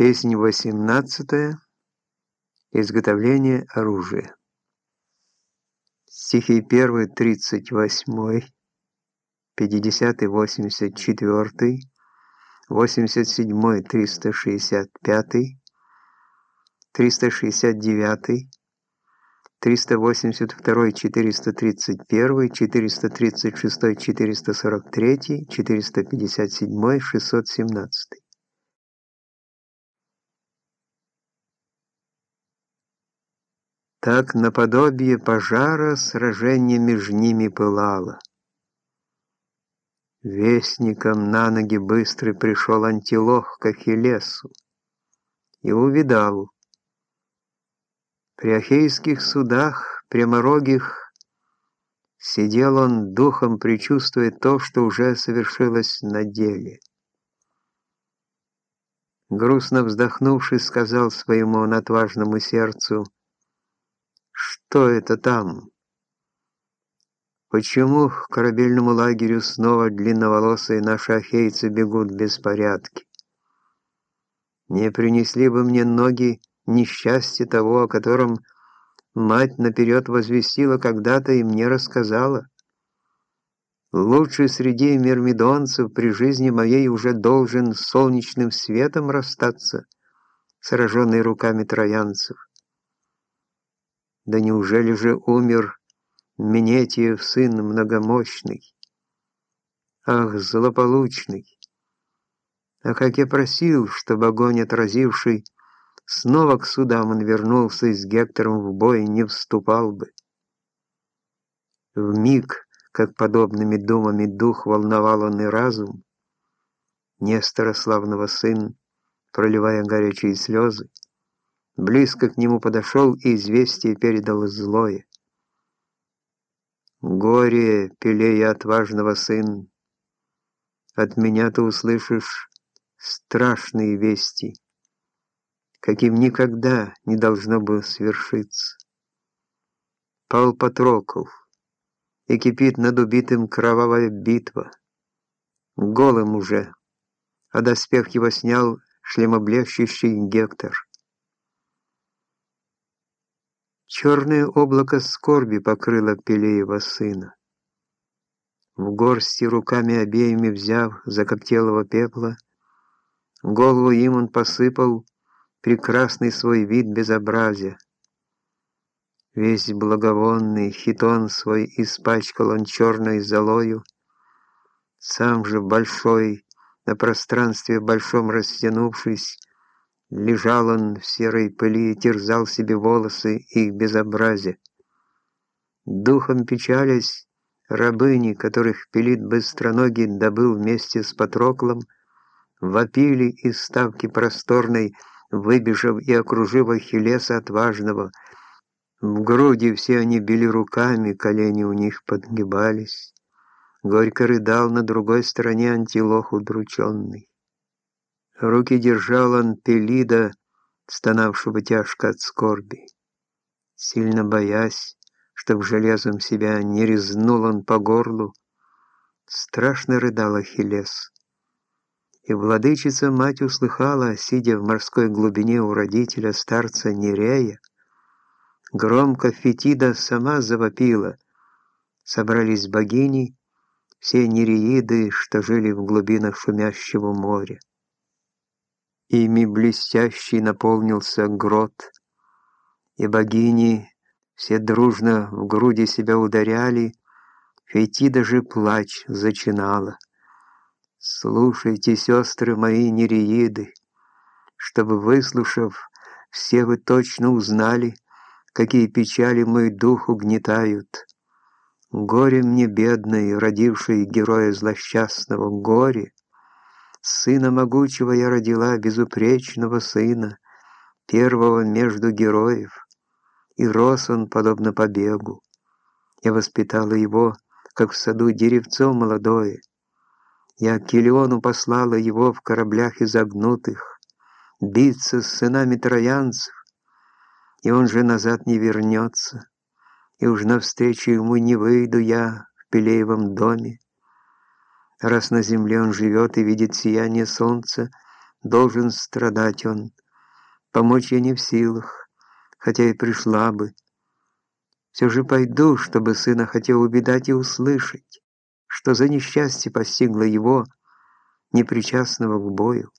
Песнь 18. Изготовление оружия. Стихи 1, 38, 50, 84, 87, 365, 369, 382, 431, 436, 443, 457, 617. Так наподобие пожара сражение между ними пылало. Вестником на ноги быстрый пришел антилох к Ахиллесу и увидал. При ахейских судах, пряморогих, сидел он духом, предчувствуя то, что уже совершилось на деле. Грустно вздохнувший, сказал своему отважному сердцу — что это там? Почему к корабельному лагерю снова длинноволосые наши ахейцы бегут в беспорядке? Не принесли бы мне ноги несчастье того, о котором мать наперед возвестила когда-то и мне рассказала. Лучший среди мирмидонцев при жизни моей уже должен солнечным светом расстаться, сраженный руками троянцев. Да неужели же умер Менетиев сын многомощный? Ах, злополучный! А как я просил, чтобы огонь отразивший, Снова к судам он вернулся и с Гектором в бой не вступал бы. В миг, как подобными думами дух волновал он и разум, Нестора славного сын, проливая горячие слезы, близко к нему подошел и известие передал злое. «Горе, Пелея отважного сын, от меня ты услышишь страшные вести, каким никогда не должно было свершиться. Пал Патрокл, и кипит над убитым кровавая битва. Голым уже, а доспех его снял шлемоблещущий Гектор. Черное облако скорби покрыло Пелеева сына. В горсти руками обеими взяв закоптелого пепла, голову им он посыпал прекрасный свой вид безобразия. Весь благовонный хитон свой испачкал он черной золою, сам же большой, на пространстве большом растянувшись, Лежал он в серой пыли терзал себе волосы их безобразие. Духом печалясь, рабыни, которых пилит быстроногий добыл вместе с Патроклом, вопили из ставки просторной, выбежав и окружив Ахиллеса отважного. В груди все они били руками, колени у них подгибались. Горько рыдал на другой стороне антилох удрученный. Руки держал он Пелида, стонавшего тяжко от скорби. Сильно боясь, чтоб железом себя не резнул он по горлу, страшно рыдал Ахиллес. И владычица мать услыхала, сидя в морской глубине у родителя старца Нерея, громко Фетида сама завопила. Собрались богини, все нереиды, что жили в глубинах шумящего моря. Ими блестящий наполнился грот, и богини все дружно в груди себя ударяли, Фейти даже плач зачинала. Слушайте, сестры мои нереиды, чтобы, выслушав, все вы точно узнали, какие печали мой дух угнетают. Горе мне бедной, родившей героя злосчастного, горе, Сына могучего я родила, безупречного сына, первого между героев, и рос он, подобно побегу. Я воспитала его, как в саду деревцо молодое. Я Килиону послала его в кораблях изогнутых, биться с сынами троянцев, и он же назад не вернется, и уж навстречу ему не выйду я в Пелеевом доме раз на земле он живет и видит сияние солнца, должен страдать он. Помочь я не в силах, хотя и пришла бы. Все же пойду, чтобы сына хотел увидать и услышать, что за несчастье постигло его, непричастного к бою.